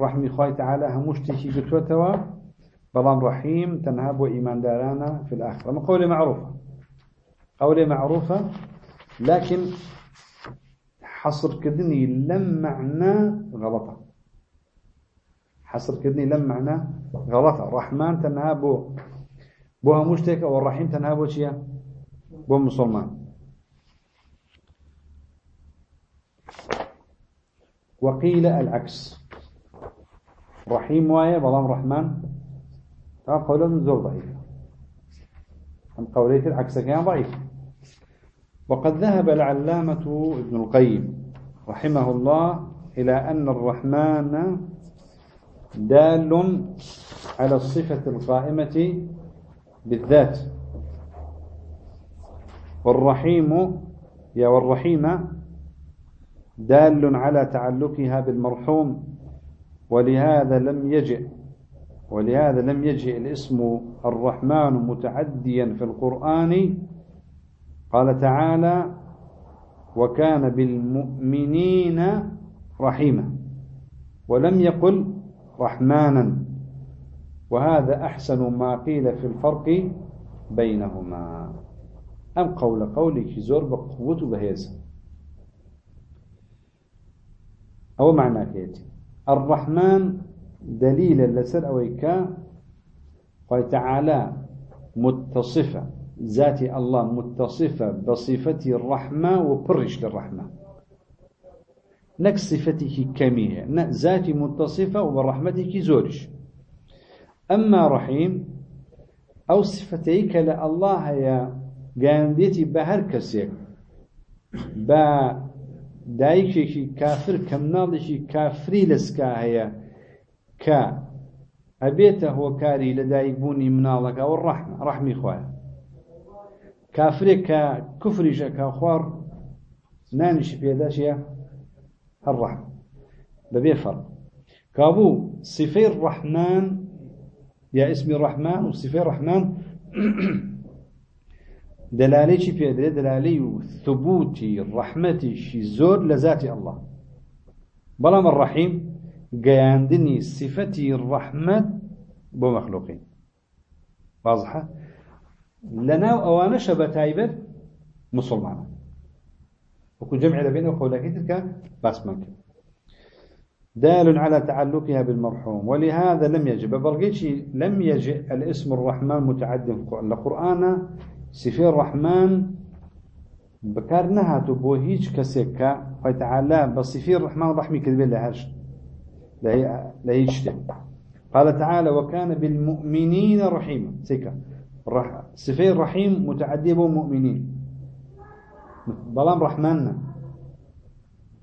رحمي خواهي تعالى هموش تيكي قتوتوا بلان رحيم تنهاب وإيمان دارانا في الآخرة. من قولة معروفة. قولة معروفة لكن حصر كدني لم معنى غلطة حصر كدني لم معنى غلطة الرحمن تنهاب بو هموش تيكا والرحيم تنهاب بو مسلمان. وقيل العكس. رحيم وايا بلام رحمن. طبعا قولهم زور ضعيف. عن قولية العكس كان ضعيف. وقد ذهب العلامة ابن القيم رحمه الله إلى أن الرحمن دال على الصفة القائمة بالذات. والرحيم يا والرحيم دال على تعلقها بالمرحوم ولهذا لم يجئ ولهذا لم يجئ الاسم الرحمن متعديا في القرآن. قال تعالى وكان بالمؤمنين رحيما ولم يقل رحمانا. وهذا أحسن ما قيل في الفرق بينهما. أم قول قولك زور بقوة بهيز؟ أو معنى كيتي الرحمن دليل لسر أويكا قال تعالى متصفة. ذات الله متصفة بصفة الرحمة وبرش للرحمة. نك صفته كمية. ذاتي متصفة وبرحمتك زورش أما رحيم أو صفتيك لله يا قانديتي بهر كسيك. با دایکێکی کافر کەمناڵێکی کافری لەسکا هەیە کە ئەبێتە هۆکاری لە دایکبوونی مناڵەکە و ڕحمی خوایە کافرێک کە کوفریشەکە خوار نانیشی پێداشە هەر ڕحم بەبێ فەڕ کابوو سیفەی ڕەحمان یا ئسمی ڕەحمان و سیفەی ڕەحمان دلالي شي في أدري دلالي ثبوتي رحمتي شي زور لذات الله بلام الرحيم قياندني صفتي الرحمة بمخلوقين واضحة لنا أوانا شبه مسلمان وكل جمع لبين وقولك تلك بس ممكن دال على تعلقها بالمرحوم. ولهذا لم يجب بلغيتشي لم يجئ الاسم الرحمن متعد في القرآن سفير الرحمن بكار نهاتو بو هيج كسيكا فتعالى بصفير الرحمن رحمي كذبه لهرش لا يجتم قال تعالى وكان بالمؤمنين رحيما سيكا سفير رحيم متعدي بو مؤمنين بلام رحمن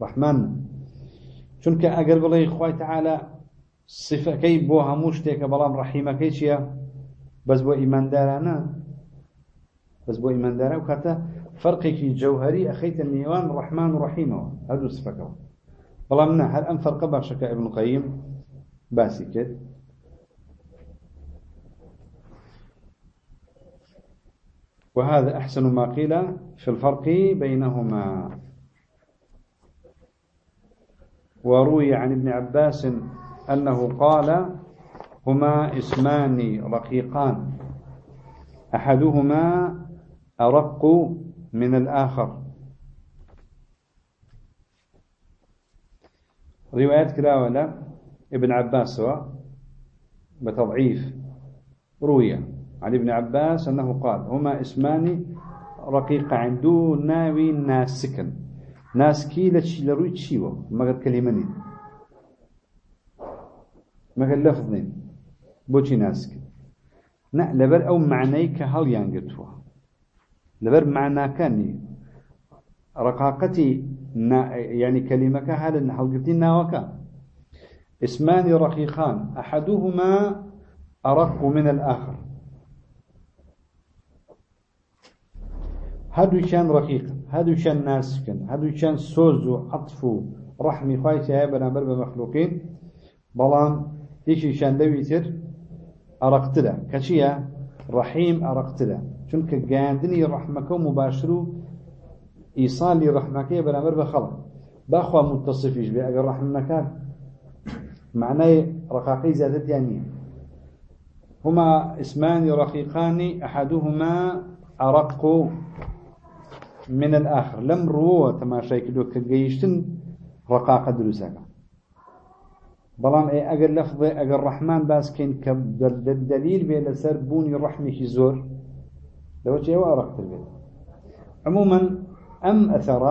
رحمن چونکە ئەگەر بڵێ خی تعاالە سفەکەی بۆ هەموو شتێکە بەڵام ڕەحیمەکەی چییە؟ بەس بۆ ئیماندارانە. بەس بۆ ئیماندارە و کاتە فەرقێکی جەوهری ئەخەیتە نێوان ڕەحمان و ڕەحیمەوە هەردوو سفەکەەوە بەڵام نە هەر ئەم فەرقە باشەکە ابن باسی کرد. وهذا أحسن ما قيل في الفرق بينهما. وروي عن ابن عباس أنه قال هما اسمان رقيقان. أحدهما أرق من الآخر. روايات كراولة ابن عباس بتضعيف روي عن ابن عباس أنه قال هما اسمان رقيق عنده ناوي ناسكن. ناسکی لە چی لە ڕووی چیوە مەگەر کەلیمە نین مەگەر لەفظ نین بۆچی ناسکە نه لەبەر ئەو معنەی هەڵیان گرتووە لەبەر معناکانی ڕقاقەتی يعني كلمة هذا هەڵگرتی ناوەکە اسمان رقيقان أحدهما أرق من الآخر. هەردووچیان ڕقیقن هەردووچیان ناسکن هەردووچیان سۆز و عەطف و ڕەحمی خوای هەیە بەرامبەر بە مەخلوقین بەڵام یەکیشان لەوی تر ئەرەقترە کە چییە ڕەحیم ئەرەقترە چونکە گەاندنی ڕەحمەکە و مباشر و ئیسالی ڕەحمەکەی بەرامبەر بە خەڵک. باخوا متصفیش بێ ئەگەر ڕەحمەکان معنای رقاقي زادت يعني هما اسمان رقيقان أحدهما أرق من الآخر. لم روى تماشای کردو کە گەیشتن ڕقاقە دروستەکە. بەڵام ئێ ئەگەر لەفظێ ئەگەر ڕەحمان باسکەین کە دلیل بێ لەسەر بوونی ڕەحمێکی لەوە چێوە ئەڕقتر بێت عموما أم أثر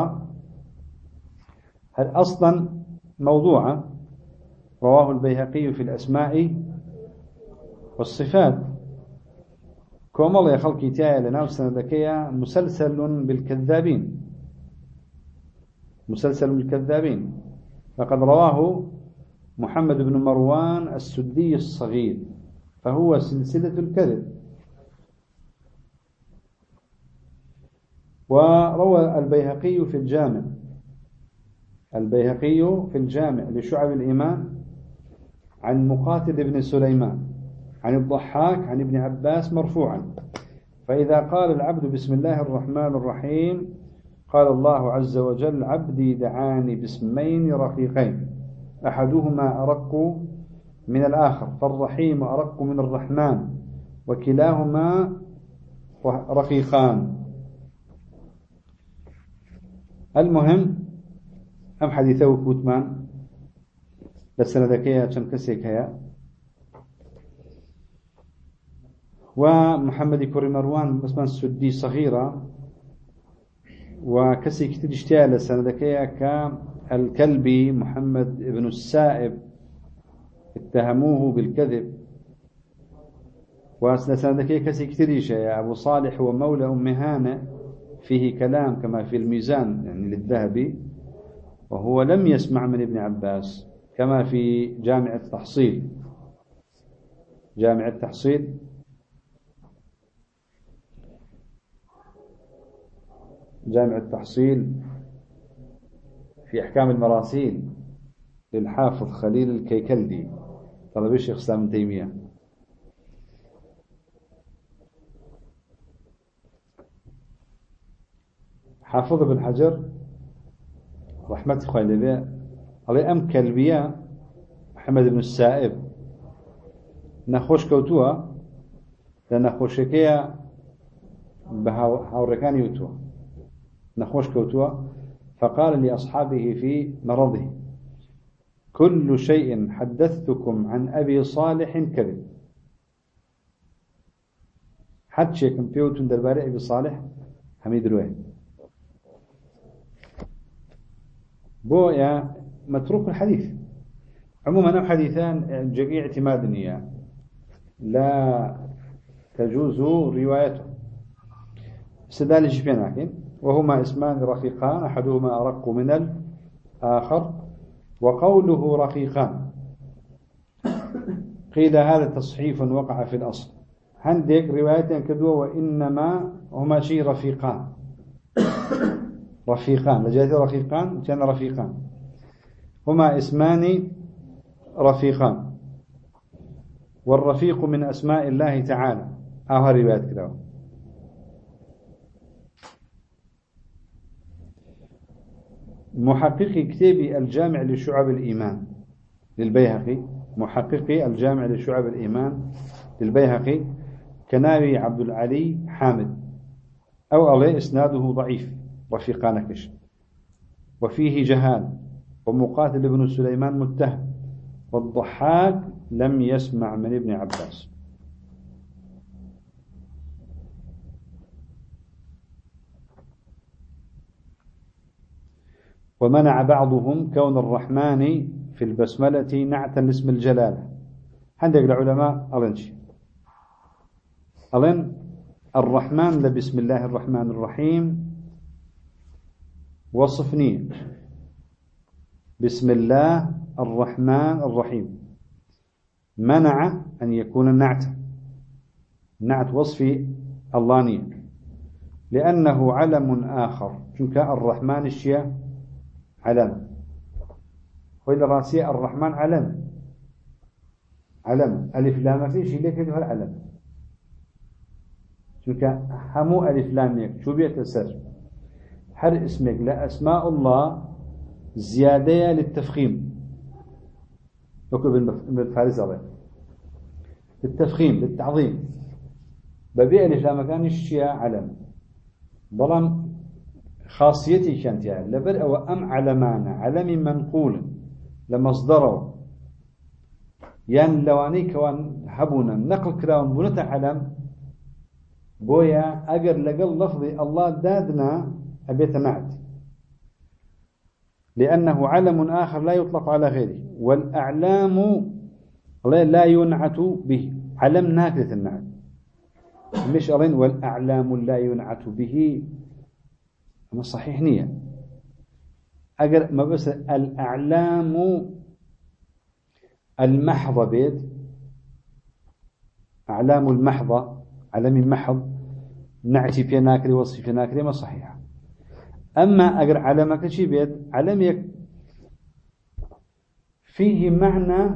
هل أصلا موضوعة رواه البيهقي في الأسماء والصفات. كومل يا خلقي تايا لنا وسندكيا مسلسل بالكذابين. مسلسل بالكذابين. فقد رواه محمد بن مروان السدي الصغير فهو سلسلة الكذب. وروى البيهقي في الجامع. البيهقي في الجامع لشعب الإيمان عن مقاتل بن سليمان عن الضحاك عن ابن عباس مرفوعا. فإذا قال العبد بسم الله الرحمن الرحيم قال الله عز وجل عبدي دعاني باسمين رقيقين أحدهما أرق من الآخر فالرحيم أرق من الرحمن وكلاهما رقيقان المهم أم حديثه كوتمان؟ لسنة ذكية كم كسيك هيا؟ ومحمد كوري مروان مثلا سدي صغيرة. وكسي كتير اشتيال سندكيا كالكلبي محمد بن السائب. اتهموه بالكذب. وسندكيا كسي كتير يا أبو صالح ومولى أم هانة فيه كلام كما في الميزان يعني للذهبي وهو لم يسمع من ابن عباس كما في جامع التحصيل. جامع التحصيل. جامع التحصيل في أحكام المراسيل للحافظ خليل الكيكلدي. طلب الشيخ سلام تيمية. حافظ بن حجر رحمة خوالي علي أم كلبية محمد بن السائب. نخوش كوتوا لنخوشكيا بهاوركان يوتوا نخوش كوتوا فقال لأصحابه في مرضه كل شيء حدثتكم عن أبي صالح كذب. حد شيء كم فيوتون درباري أبي صالح؟ حميد روي بو يا متروك الحديث. عموما حديثان جميع اعتماد النية. لا تجوز روايته. استدال جبناكين وهما اسمان رقيقان أحدهما أرق من الآخر وقوله رقيقان. قيل هذا تصحيف وقع في الأصل. عندك رواية كدوة وإنما هما شيء رفيقان. رفيقان. لجاته رفيقان كان رفيقان. هما اسمان رفيقان. والرفيق من أسماء الله تعالى. أو روايات كده. محقق كتابي الجامع لشعب الإيمان. للبيهقي. محقق الجامع لشعب الإيمان. للبيهقي. كناوي عبد العلي حامد. أو عليه إسناده ضعيف. رفيقانكش وفيه جهال ومقاتل ابن سليمان متهم والضحاك لم يسمع من ابن عباس. ومنع بعضهم كون الرحمن في البسملة نعتا لاسم الجلالة. عندك العلماء؟ ألنش ألن الرحمن لبسم الله الرحمن الرحيم. وصفني. بسم الله الرحمن الرحيم. منع أن يكون النعت نعت وصفي اللاني لأنه علم آخر. شنك الرحمن الشيء علم. وإلى راسي الرحمن علم. علم. ألف لام في شيء لك العلم شنك همو ألف لام شو بيتسر هر اسمك لا أسماء الله زيادة للتفخيم وكو بالفارس عليه للتفخيم للتعظيم. ببيع الإسلام كان الشيء علم. بلان خاصيتي كانت يعني. لبر أو أم علمان علم منقول لمصدره يعني لواني كوان هبونا نقل كراون بنتا علم. بويا أجر لقل لفظي الله دادنا أبيت معت لأنه علم آخر لا يطلق على غيره. والأعلام لا ينعت به. علم ناكرة النعت مش أرين والأعلام لا ينعت به؟ أما صحيح نية. أجر ما بس الأعلام المحضة بيت. أعلام المحضة. علم المحض. نعتي في ناكري وصفي في ناكري ما صحيح أما أجر علمك شي بيت علمك فيه معنى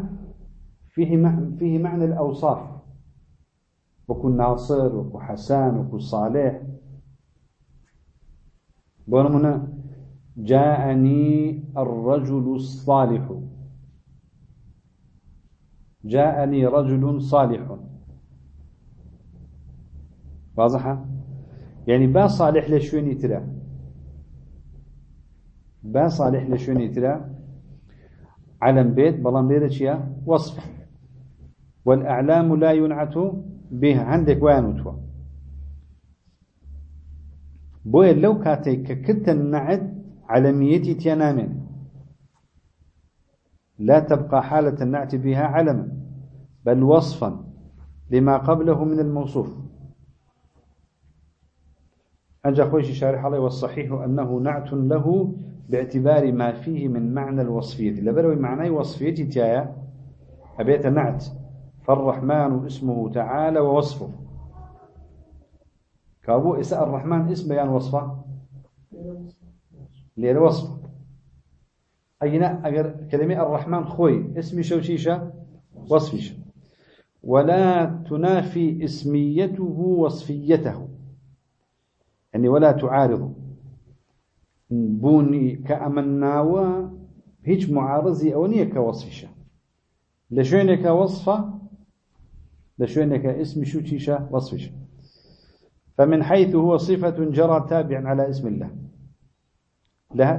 فيه معنى فيه معنى الأوصاف. وكن ناصر وكن حسان وكن صالح. بونمنا جاءني الرجل الصالح. جاءني رجل صالح. واضحة؟ يعني با صالح لشوني ترى. با صالح لشوني ترى. علم بيت بلان ليرة وصف. والأعلام لا ينعت بها. عندك وانوتوا بويا لو كاتيك كنت النعت علميتي تينامين لا تبقى حالة النعت بها علما بل وصفا لما قبله من الموصوف. أنجا خويش شارح عليه والصحيح أنه نعت له باعتبار ما فيه من معنى الوصفية. لبروي معنى وصفية تيايا أبيت نعت فالرحمن اسمه تعالى ووصفه. كابو إساء الرحمن اسم بيان وصفة؟ ليه وصف. أينا أجر كلمة الرحمن خوي اسمي شو شيشة؟ وصفيش ولا تنافي اسميته وصفيته. يعني ولا تعارض. بوني كأمناوا هيج معارضي أونية كوصفيشة لشوينك وصفة لشوينك اسم شو وصفيشة فمن حيث هو صفة جرى تابعا على اسم الله.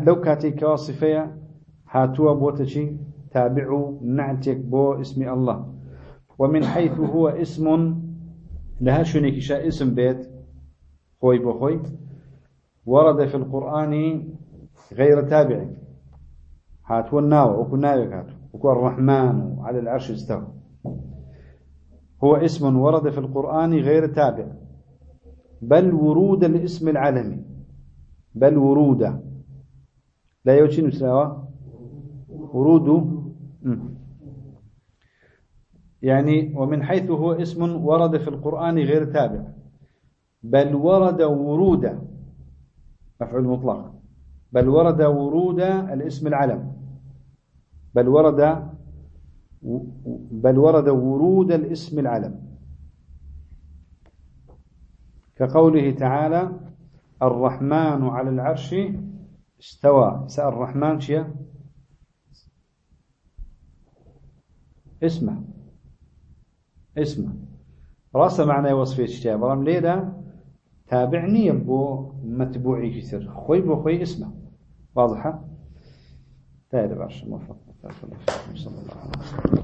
لو كاتي كوصفية هاتوا بوتشي تابعوا نعتك بو اسم الله. ومن حيث هو اسم لها شنكشا اسم بيت. خوي بخوي. ورد في القرآن غير تابع. هاتوا الناو وكو ناوي هاتوا وكو الرحمن على العرش استوى. هو اسم ورد في القرآن غير تابع. بل ورود الاسم العالمي بل ورود. لا يوجد نسلاوه ورود. يعني ومن حيث هو اسم ورد في القرآن غير تابع. بل ورد ورود. مفعول مطلق. بل ورد ورود الاسم العلم. بل ورد بل ورد ورود الاسم العلم. كقوله تعالى الرحمن على العرش استوى. سأل الرحمن شيء؟ اسمه. اسمه. رأس معنى وصفه الشتاء برام ليدا تابعني يبو متبوعي كثير خوي بو خوي اسمه. واضحة؟ تايد باشا موفق. صلى الله وسلم.